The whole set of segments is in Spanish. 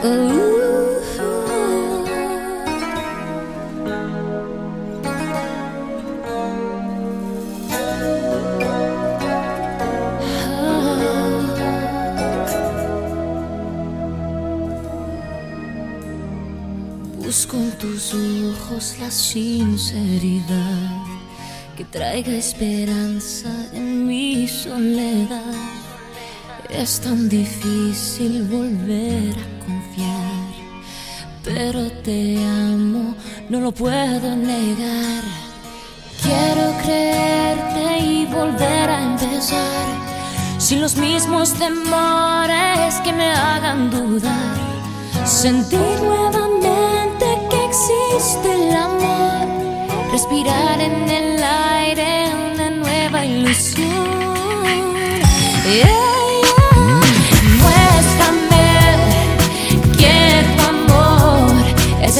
Busco en tus ojos la sinceridad que traiga esperanza en mi soledad. Es tan difícil volver a confiar, pero te amo, no lo puedo negar. Quiero creerte y volver a empezar, sin los mismos temores que me hagan dudar. Sentir nuevamente que existe el amor, respirar en el aire una nueva ilusión. Yeah.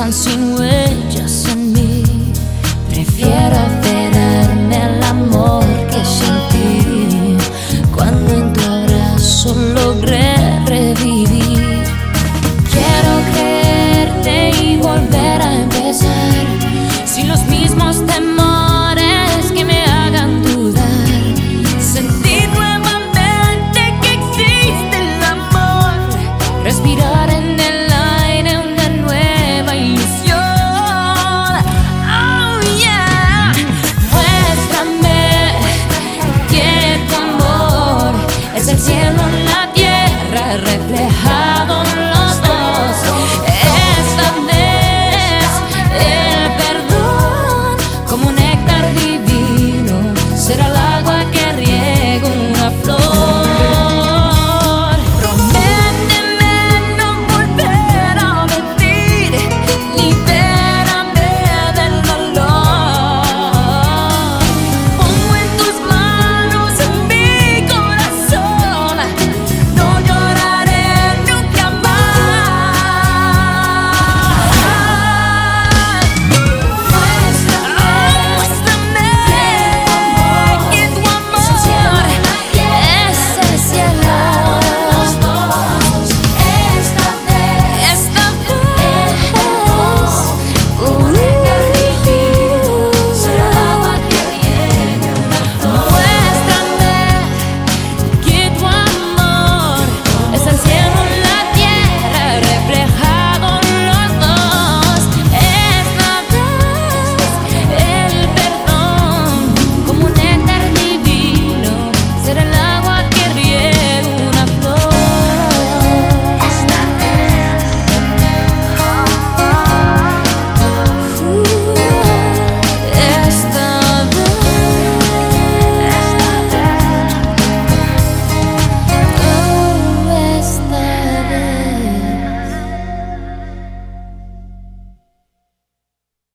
unseen with just in